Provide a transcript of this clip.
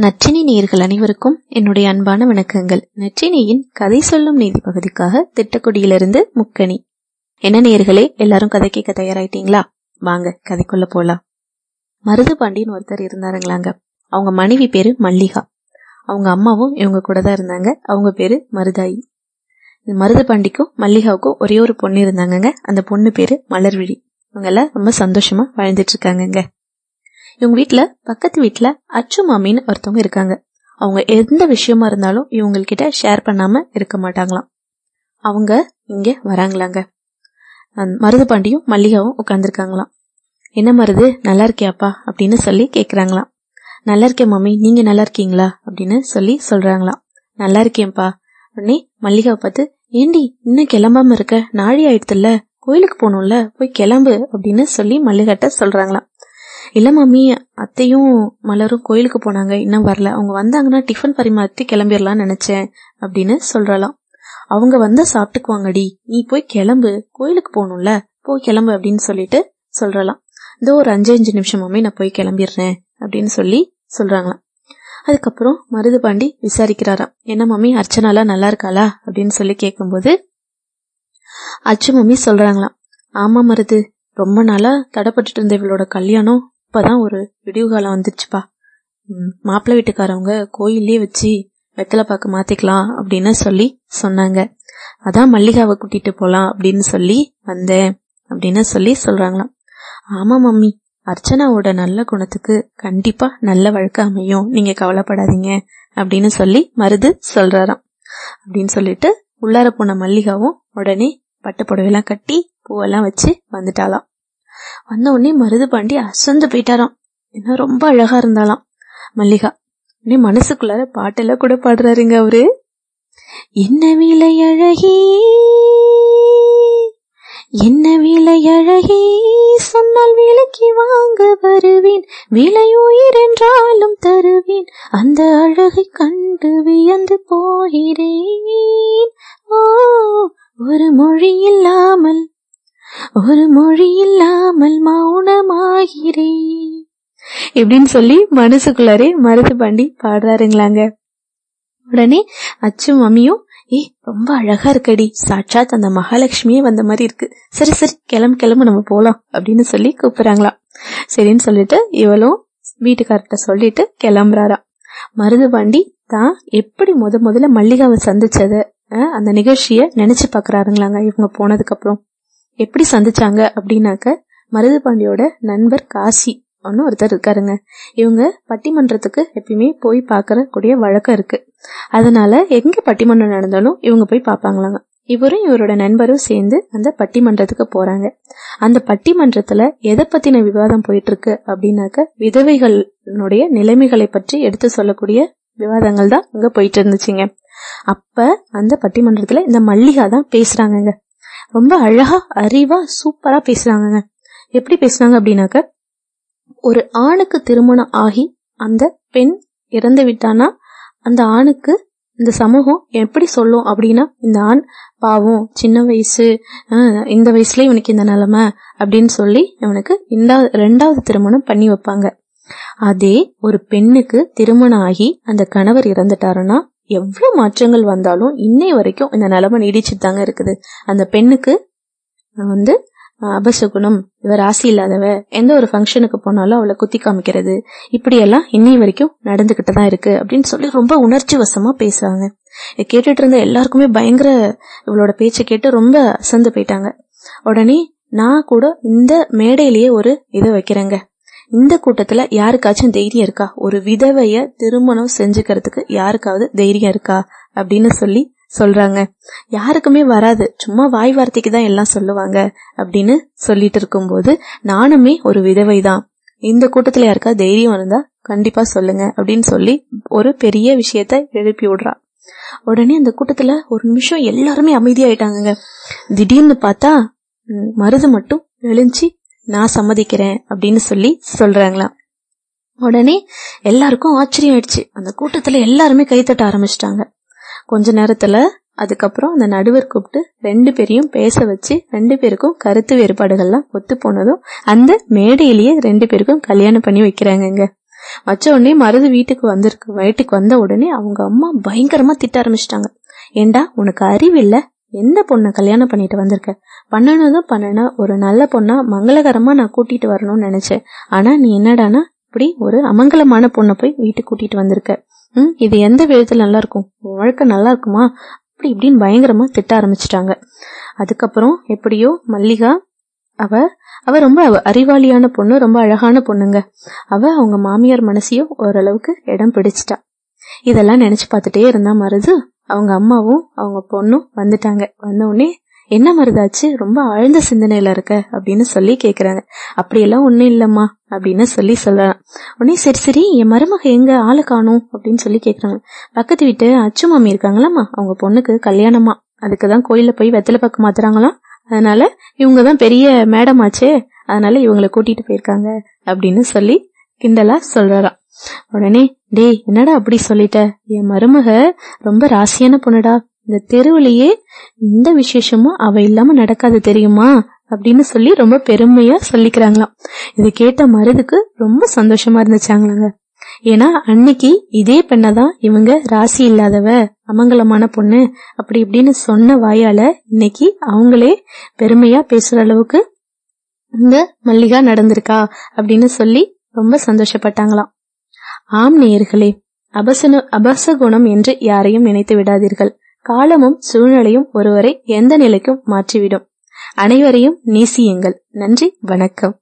நற்றினி நேயர்கள் அனைவருக்கும் என்னுடைய அன்பான வணக்கங்கள். நற்றினியின் கதை சொல்லும் நீதி பகுதிக்காக திட்டக்குடியிலிருந்து முக்கணி என்ன நேயர்களே எல்லாரும் கதை கேட்க தயாராயிட்டீங்களா? வாங்க கதைக்குள்ள போலாம். மருது பாண்டியன் ஒருத்தர் இருந்தாருங்களாங்க. அவங்க மனைவி பேரு மல்லிகா. அவங்க அம்மாவும் இவங்க கூட தான் இருந்தாங்க. அவங்க பேரு மருதாயி. மருது பாண்டிக்கும் மல்லிகாவுக்கும் ஒரே ஒரு பொண்ணு இருந்தாங்கங்க. அந்த பொண்ணு பேரு மலர்விழி. இவங்க எல்லாம் ரொம்ப சந்தோஷமா வாழ்ந்துட்டு இருக்காங்கங்க. இவங்க வீட்டுல பக்கத்து வீட்டுல அச்சு மாமின்னு ஒருத்தவங்க இருக்காங்க. அவங்க எந்த விஷயமா இருந்தாலும் இவங்ககிட்ட ஷேர் பண்ணாம இருக்க மாட்டாங்களாம். அவங்க இங்க வராங்களாங்க. மருது பாண்டியும் மல்லிகாவும் உட்காந்துருக்காங்களாம் என்ன மருது நல்லா இருக்கியாப்பா? அப்படின்னு சொல்லி கேக்குறாங்களாம். நல்லா இருக்கேன் மாமி நீங்க நல்லா இருக்கீங்களா? அப்படின்னு சொல்லி சொல்றாங்களாம். நல்லா இருக்கேன்ப்பா. உடனே மல்லிகாவை பார்த்து ஏண்டி இன்னும் கிளம்பாம இருக்க? நாழி ஆயிடுத்துல கோயிலுக்கு போகணும்ல? போய் கிளம்பு அப்படின்னு சொல்லி மல்லிகாட்ட சொல்றாங்களாம். இல்லை மாமி அத்தையும் மலரும் கோயிலுக்கு போனாங்க. இன்னும் வரல. அவங்க வந்தாங்கன்னா டிஃபன் பரிமாற்றி கிளம்பிடலாம்னு நினைச்சேன் அப்படின்னு சொல்றலாம் அவங்க வந்தா சாப்பிட்டுக்குவாங்கடி. நீ போய் கிளம்பு. கோயிலுக்கு போகணும்ல. போய் கிளம்பு அப்படின்னு சொல்லிட்டு சொல்றலாம் இதோ ஒரு அஞ்சு அஞ்சு நிமிஷம் மாமி நான் போய் கிளம்பிடுறேன் அப்படின்னு சொல்லி சொல்றாங்களாம். அதுக்கப்புறம் மருது பாண்டி விசாரிக்கிறாராம். என்ன மம்மி அர்ச்சனாலாம் நல்லா இருக்காளா அப்படின்னு சொல்லி கேட்கும்போது அச்சு மம்மி சொல்றாங்களாம். ஆமா மருது. ரொம்ப நாளா தடைப்பட்டு இருந்த இவளோட கல்யாணம் இப்பதான் ஒரு விடிவு காலம் வந்துருச்சுப்பா. மாப்பிள்ளை வீட்டுக்காரவங்க கோயிலே வச்சு வெத்தலை பாக்கு மாத்திக்கலாம் அப்படின்னு சொல்லி சொன்னாங்க. அதான் மல்லிகாவை கூட்டிட்டு போலாம் அப்படின்னு சொல்லி வந்தேன் அப்படின்னு சொல்லி சொல்றாங்களாம். ஆமா மம்மி அர்ச்சனாவோட நல்ல குணத்துக்கு கண்டிப்பா நல்ல வழக்கு அமையும். நீங்க கவலைப்படாதீங்க அப்படின்னு சொல்லி மருது சொல்றாராம். அப்படின்னு சொல்லிட்டு உள்ளார போன மல்லிகாவும் உடனே பட்டு புடவையெல்லாம் கட்டி பூவெல்லாம் வச்சு வந்துட்டாலாம் வந்த உடனே மருது பாண்டி அசந்து போயிட்டாராம். ஏன்னா ரொம்ப அழகா இருந்தாலாம் மல்லிகா உடனே மனசுக்குள்ளார பாட்டெல்லாம் கூட பாடுறாருங்க அவரு. என்ன விலை அழகி? என்ன விலை அழகி? சொன்னால் விலைக்கு வாங்க வருவேன். விலை உயிர் என்றாலும் தருவேன். அந்த அழகை கண்டு வியந்து போகிறேன். ஓ ஒரு மொழி இல்லாமல் ஒரு மொழி இல்லாமல் மௌனமாகிறேன். இப்படின்னு சொல்லி மனசுக்குள்ளாரே மருது பாண்டி பாடுறாருங்களாங்க. உடனே அச்சும் மம்மியும் ஏ ரொம்ப அழகா இருக்கடி. சாட்சாத் அந்த மகாலட்சுமியே வந்த மாதிரி இருக்கு. சரி சரி கிளம்பு கிளம்பு நம்ம போலாம். அப்படின்னு சொல்லி கூப்பிடுறாங்களாம். சரின்னு சொல்லிட்டு இவளும் வீட்டுக்கார்ட்ட சொல்லிட்டு கிளம்புறாராம். மருது பாண்டி தான் எப்படி முத முதல்ல மல்லிகாவை சந்திச்சத அந்த நிகழ்ச்சிய நினைச்சு பாக்குறாருங்களாங்க இவங்க போனதுக்கு அப்புறம் எப்படி சந்திச்சாங்க அப்படின்னாக்க மருது பாண்டியோட நண்பர் காசி ஒன்னு ஒருத்தர் இருக்காருங்க. இவங்க பட்டிமன்றத்துக்கு எப்பயுமே போய் பாக்குற கூடிய வழக்கம் இருக்கு. அதனால எங்க பட்டிமன்றம் நடந்தாலும் இவங்க போய் பாப்பாங்களாங்க இவரும் இவரோட நண்பரும் சேர்ந்து அந்த பட்டிமன்றத்துக்கு போறாங்க. அந்த பட்டிமன்றத்துல எதை பத்தின விவாதம் போயிட்டு இருக்கு அப்படின்னாக்க விதவைகளுடைய நிலைமைகளை பற்றி எடுத்து சொல்லக்கூடிய விவாதங்கள் தான் அங்க போயிட்டு இருந்துச்சுங்க. அப்ப அந்த பட்டிமன்றத்துல இந்த மல்லிகா தான் பேசுறாங்க ரொம்ப அழகா அறிவா சூப்பரா பேசுறாங்க எப்படி பேசுனாங்க அப்படின்னாக்க ஒரு ஆணுக்கு திருமணம் ஆகி அந்த பெண் இறந்து விட்டானா அந்த ஆணுக்கு இந்த சமூகம் எப்படி சொல்லும் அப்படின்னா இந்த ஆண் பாவம் சின்ன வயசு இந்த வயசுல இவனுக்கு இந்த நிலைமை அப்படின்னு சொல்லி இவனுக்கு இந்த ரெண்டாவது திருமணம் பண்ணி வைப்பாங்க. அதே ஒரு பெண்ணுக்கு திருமணம் ஆகி அந்த கணவர் இறந்துட்டாருன்னா எவ்வளவு மாற்றங்கள் வந்தாலும் இன்னை வரைக்கும் இந்த நிலைமை நீடிச்சுட்டு தாங்க இருக்குது. அந்த பெண்ணுக்கு வந்து அபசகுணம் இவ ராசி இல்லாதவ எந்த ஒரு ஃபங்க்ஷனுக்கு போனாலும் அவளை குத்தி காமிக்கிறது. இப்படியெல்லாம் இன்னை வரைக்கும் நடந்துகிட்டு தான் இருக்கு அப்படின்னு சொல்லி ரொம்ப உணர்ச்சி வசமா பேசுறாங்க. கேட்டுட்டு இருந்த எல்லாருக்குமே பயங்கர இவளோட பேச்சை கேட்டு ரொம்ப அசந்து போயிட்டாங்க. உடனே நான் கூட இந்த மேடையிலேயே ஒரு இதை வைக்கிறேங்க. இந்த கூட்டத்துல யாருக்காச்சும் தைரியம் இருக்கா? ஒரு விதவைய திருமணம் செஞ்சுக்கிறதுக்கு யாருக்காவது தைரியம் இருக்கா? அப்படின்னு சொல்லி சொல்றாங்க. யாருக்குமே வராது. சும்மா வாய் வார்த்தைக்கு தான் எல்லாம் சொல்லுவாங்க அப்படின்னு சொல்லிட்டு இருக்கும்போது நானுமே ஒரு விதவை தான் இந்த கூட்டத்துல யாருக்கா தைரியம் இருந்தா கண்டிப்பா சொல்லுங்க அப்படின்னு சொல்லி ஒரு பெரிய விஷயத்த எழுப்பி விடுறா. உடனே அந்த கூட்டத்துல ஒரு நிமிஷம் எல்லாருமே அமைதியாயிட்டாங்க திடீர்னு பார்த்தா மருது மட்டும் எழுஞ்சி நான் சம்மதிக்கிறேன் அப்படின்னு சொல்லி சொல்றாங்களாம். உடனே எல்லாருக்கும் ஆச்சரியம் ஆயிடுச்சு. அந்த கூட்டத்துல எல்லாருமே கைத்தட்ட ஆரம்பிச்சிட்டாங்க. கொஞ்ச நேரத்துல அதுக்கப்புறம் அந்த நடுவர் கூப்பிட்டு ரெண்டு பேரையும் பேச வச்சு ரெண்டு பேருக்கும் கருத்து வேறுபாடுகள்லாம் ஒத்து போனதும் அந்த மேடையிலேயே ரெண்டு பேருக்கும் கல்யாணம் பண்ணி வைக்கிறாங்கங்க. வச்ச உடனே மருது வீட்டுக்கு வந்திருக்கு வீட்டுக்கு வந்த உடனே அவங்க அம்மா பயங்கரமா திட்ட ஆரம்பிச்சிட்டாங்க. ஏண்டா உனக்கு அறிவு இல்ல? எந்த பொண்ணை கல்யாணம் பண்ணிட்டு வந்திருக்க? பண்ணனதும் பண்ணன. ஒரு நல்ல பொண்ணா மங்களகரமா நான் கூட்டிட்டு வரணும்னு நினைச்சேன். ஆனா நீ என்னடானா இப்படி ஒரு அமங்கலமான பொண்ணை போய் வீட்டுக்கு கூட்டிட்டு வந்திருக்க. ம் இது எந்த விதத்துல நல்லா இருக்கும் வாழ்க்கை நல்லா இருக்குமா அப்படி இப்படின்னு பயங்கரமா திட்ட ஆரம்பிச்சிட்டாங்க. அதுக்கப்புறம் எப்படியோ மல்லிகா அவ அவ ரொம்ப அறிவாளியான பொண்ணு ரொம்ப அழகான பொண்ணுங்க. அவ அவங்க மாமியார் மனசையும் ஓரளவுக்கு இடம் பிடிச்சிட்டா. இதெல்லாம் நினைச்சு பார்த்துட்டே இருந்தா மருது? அவங்க அம்மாவும் அவங்க பொண்ணும் வந்துட்டாங்க. வந்தவுடனே என்ன மருதாச்சு? ரொம்ப ஆழ்ந்த சிந்தனையில இருக்க அப்படின்னு சொல்லி கேக்குறாங்க. அப்படியெல்லாம் ஒண்ணும் இல்லம்மா அப்படின்னு சொல்லி சொல்லலாம் உடனே சரி சரி என் மருமக எங்க? ஆளு காணும் அப்படின்னு சொல்லி கேக்குறாங்க. பக்கத்து வீட்டு அச்சு மாமி இருக்காங்களாம்மா? அவங்க பொண்ணுக்கு கல்யாணமா. அதுக்குதான் கோயில்ல போய் வெத்தலை பக்கம் மாத்துறாங்களாம். அதனால இவங்கதான் பெரிய மேடம் ஆச்சே அதனால இவங்களை கூட்டிட்டு போயிருக்காங்க அப்படின்னு சொல்லி கிண்டலா சொல்றாராம். உடனே டேய் என்னடா அப்படி சொல்லிட்ட? என் மருமக ரொம்ப ராசியான பொண்ணுடா. இந்த தெருவுலயே இந்த விசேஷமும் அவ இல்லாம நடக்காது தெரியுமா? அப்படின்னு சொல்லி ரொம்ப பெருமையா சொல்லிக்கிறாங்களாம். இதை கேட்ட மருதுக்கு ரொம்ப சந்தோஷமா இருந்துச்சாங்களாங்க. ஏன்னா அன்னைக்கு இதே பெண்ணதான் இவங்க ராசி இல்லாதவ அமங்கலமான பொண்ணு அப்படி இப்படின்னு சொன்ன வாயால இன்னைக்கு அவங்களே பெருமையா பேசுற அளவுக்கு இந்த மல்லிகா நடந்திருக்கா அப்படின்னு சொல்லி ரொம்ப சந்தோஷப்பட்டாங்களாம். ஆம் நேயர்களே அபசன அபசகுணம் என்று யாரையும் நினைத்து விடாதீர்கள். காலமும் சூழ்நிலையும் ஒருவரை எந்த நிலைக்கும் மாற்றிவிடும். அனைவரையும் நேசியுங்கள். நன்றி வணக்கம்.